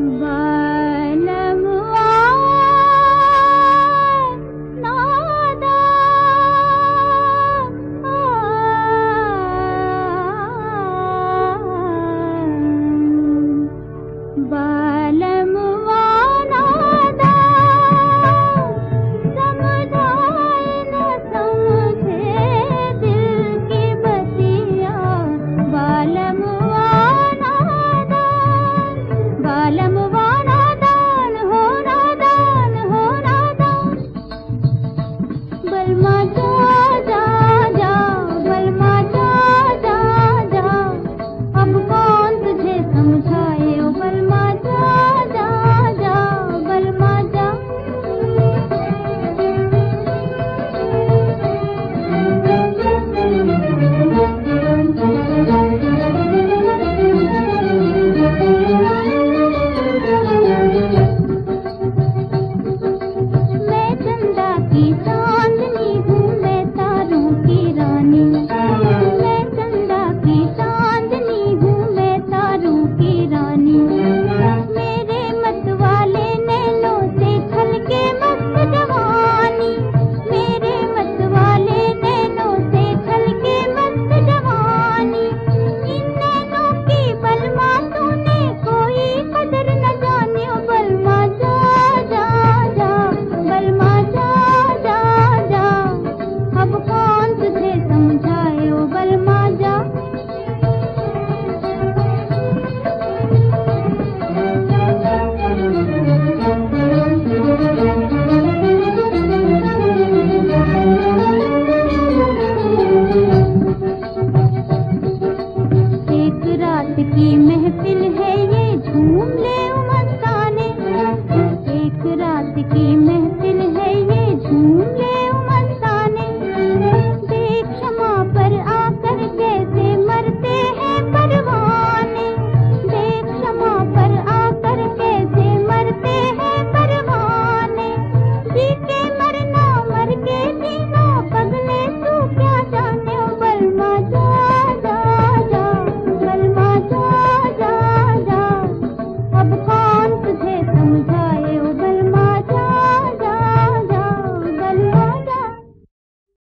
Bye. गीत की महफिल है ये झूम ले उमंग एक रात की